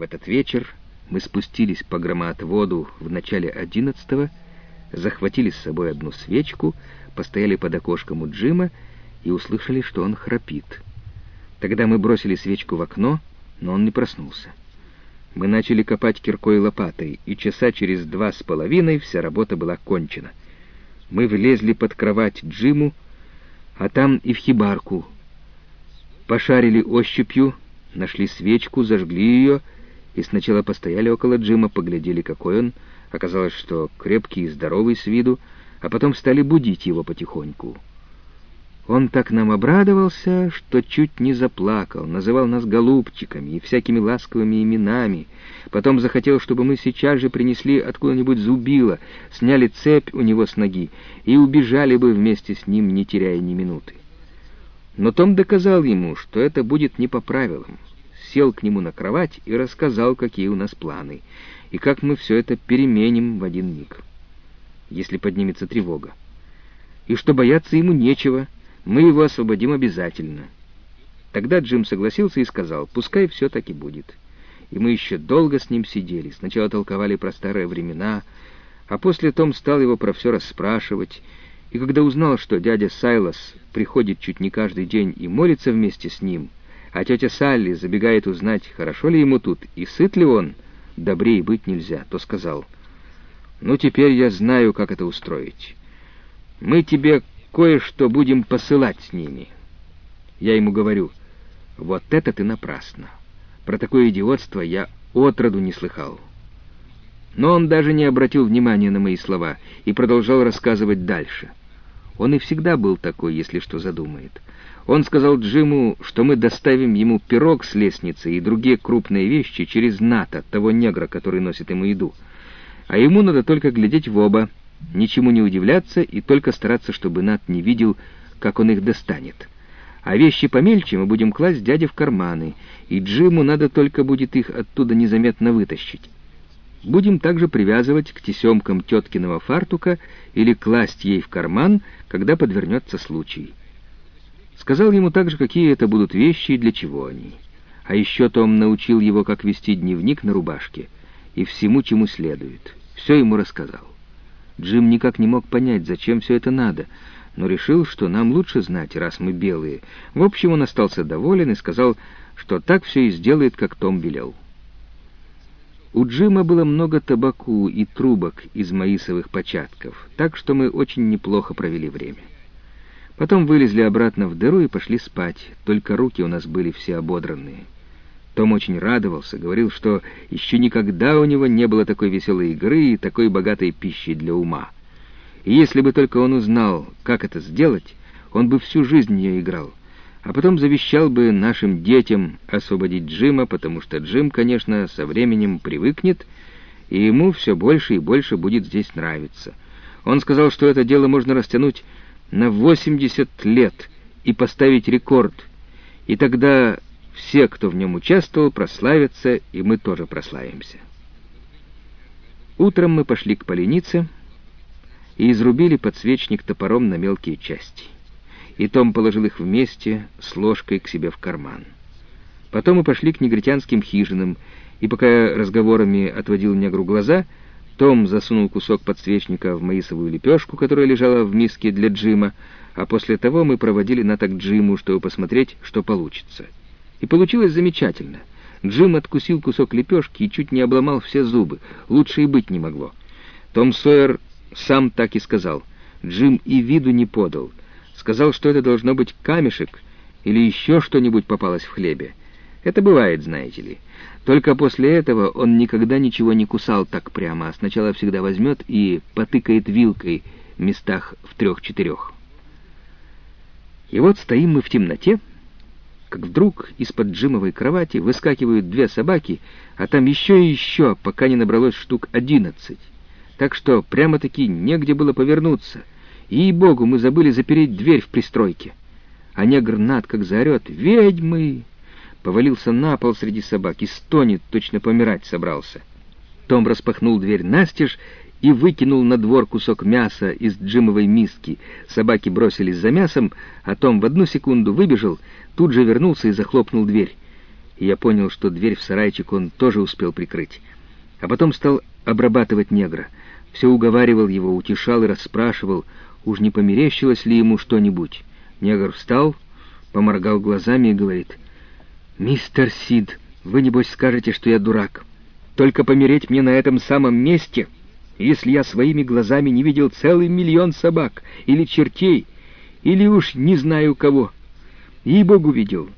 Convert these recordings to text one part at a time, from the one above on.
В этот вечер мы спустились по громоотводу в начале одиннадцатого, захватили с собой одну свечку, постояли под окошком у Джима и услышали, что он храпит. Тогда мы бросили свечку в окно, но он не проснулся. Мы начали копать киркой и лопатой, и часа через два с половиной вся работа была кончена. Мы влезли под кровать Джиму, а там и в хибарку. Пошарили ощупью, нашли свечку, зажгли ее, и сначала постояли около Джима, поглядели, какой он. Оказалось, что крепкий и здоровый с виду, а потом стали будить его потихоньку. Он так нам обрадовался, что чуть не заплакал, называл нас голубчиками и всякими ласковыми именами. Потом захотел, чтобы мы сейчас же принесли откуда-нибудь зубило, сняли цепь у него с ноги и убежали бы вместе с ним, не теряя ни минуты. Но Том доказал ему, что это будет не по правилам. Сел к нему на кровать и рассказал, какие у нас планы, и как мы все это переменим в один миг, если поднимется тревога. И что бояться ему нечего — мы его освободим обязательно». Тогда Джим согласился и сказал, пускай все так и будет. И мы еще долго с ним сидели. Сначала толковали про старые времена, а после Том стал его про все расспрашивать. И когда узнал, что дядя Сайлас приходит чуть не каждый день и молится вместе с ним, а тетя Салли забегает узнать, хорошо ли ему тут и сыт ли он, добрее быть нельзя, то сказал, «Ну, теперь я знаю, как это устроить. Мы тебе кое-что будем посылать с ними. Я ему говорю, вот это ты напрасно. Про такое идиотство я отроду не слыхал. Но он даже не обратил внимания на мои слова и продолжал рассказывать дальше. Он и всегда был такой, если что задумает. Он сказал Джиму, что мы доставим ему пирог с лестницы и другие крупные вещи через НАТО, того негра, который носит ему еду. А ему надо только глядеть в оба — ничему не удивляться и только стараться, чтобы Нат не видел, как он их достанет. А вещи помельче мы будем класть дяде в карманы, и Джиму надо только будет их оттуда незаметно вытащить. Будем также привязывать к тесемкам теткиного фартука или класть ей в карман, когда подвернется случай. Сказал ему также, какие это будут вещи и для чего они. А еще Том научил его, как вести дневник на рубашке, и всему, чему следует. Все ему рассказал. Джим никак не мог понять, зачем все это надо, но решил, что нам лучше знать, раз мы белые. В общем, он остался доволен и сказал, что так все и сделает, как Том велел. У Джима было много табаку и трубок из маисовых початков, так что мы очень неплохо провели время. Потом вылезли обратно в дыру и пошли спать, только руки у нас были все ободранные. Том очень радовался, говорил, что еще никогда у него не было такой веселой игры и такой богатой пищи для ума. И если бы только он узнал, как это сделать, он бы всю жизнь не играл, а потом завещал бы нашим детям освободить Джима, потому что Джим, конечно, со временем привыкнет, и ему все больше и больше будет здесь нравиться. Он сказал, что это дело можно растянуть на 80 лет и поставить рекорд, и тогда все, кто в нем участвовал, прославятся, и мы тоже прославимся. Утром мы пошли к поленице и изрубили подсвечник топором на мелкие части. И Том положил их вместе с ложкой к себе в карман. Потом мы пошли к негритянским хижинам, и пока разговорами отводил негру глаза, том засунул кусок подсвечника в маисовую лепешку, которая лежала в миске для Джима, а после того мы проводили на так Джиму, чтобы посмотреть, что получится. И получилось замечательно. Джим откусил кусок лепешки и чуть не обломал все зубы. Лучше и быть не могло. Том Сойер сам так и сказал. Джим и виду не подал. Сказал, что это должно быть камешек или еще что-нибудь попалось в хлебе. Это бывает, знаете ли. Только после этого он никогда ничего не кусал так прямо, а сначала всегда возьмет и потыкает вилкой в местах в трех-четырех. И вот стоим мы в темноте, как вдруг из-под Джимовой кровати выскакивают две собаки, а там еще и еще, пока не набралось штук одиннадцать. Так что прямо-таки негде было повернуться. И, ей-богу, мы забыли запереть дверь в пристройке. А негр над как заорет «Ведьмы!» Повалился на пол среди собак и стонет, точно помирать собрался. Том распахнул дверь настежь и выкинул на двор кусок мяса из джимовой миски. Собаки бросились за мясом, а Том в одну секунду выбежал, тут же вернулся и захлопнул дверь. и я понял, что дверь в сарайчик он тоже успел прикрыть. А потом стал обрабатывать негра. Все уговаривал его, утешал и расспрашивал, уж не померещилось ли ему что-нибудь. Негр встал, поморгал глазами и говорит, «Мистер Сид, вы, небось, скажете, что я дурак. Только помереть мне на этом самом месте, если я своими глазами не видел целый миллион собак или чертей, или уж не знаю кого. Ей-богу видел.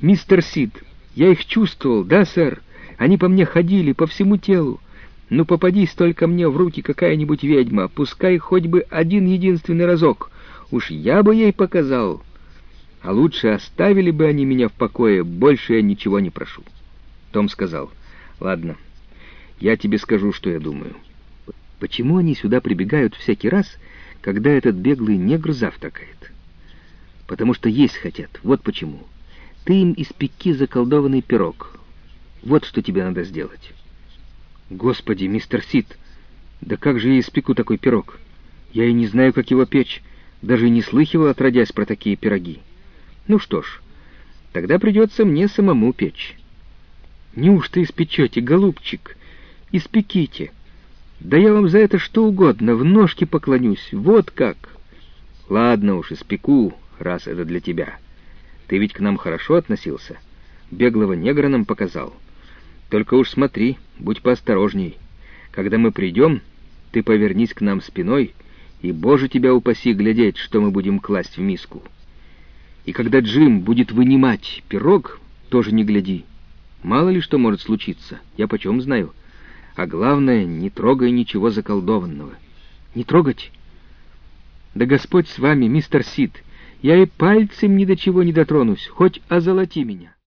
Мистер Сид, я их чувствовал, да, сэр? Они по мне ходили, по всему телу. Ну, попадись только мне в руки какая-нибудь ведьма, пускай хоть бы один единственный разок. Уж я бы ей показал. А лучше оставили бы они меня в покое, больше я ничего не прошу. Том сказал, ладно, я тебе скажу, что я думаю. Почему они сюда прибегают всякий раз, когда этот беглый негр завтракает? Потому что есть хотят, вот почему. Ты им испеки заколдованный пирог. Вот что тебе надо сделать. Господи, мистер Сид, да как же я испеку такой пирог? Я и не знаю, как его печь, даже не слыхивал, отродясь про такие пироги. Ну что ж, тогда придется мне самому печь. Неужто испечете, голубчик? Испеките. Да я вам за это что угодно, в ножки поклонюсь, вот как. Ладно уж, испеку, раз это для тебя. Ты ведь к нам хорошо относился. Беглого негра нам показал. Только уж смотри, будь поосторожней. Когда мы придем, ты повернись к нам спиной, и, Боже, тебя упаси глядеть, что мы будем класть в миску. И когда Джим будет вынимать пирог, тоже не гляди. Мало ли что может случиться, я почем знаю. А главное, не трогай ничего заколдованного. Не трогать? Да Господь с вами, мистер Сид. Я и пальцем ни до чего не дотронусь, хоть озолоти меня.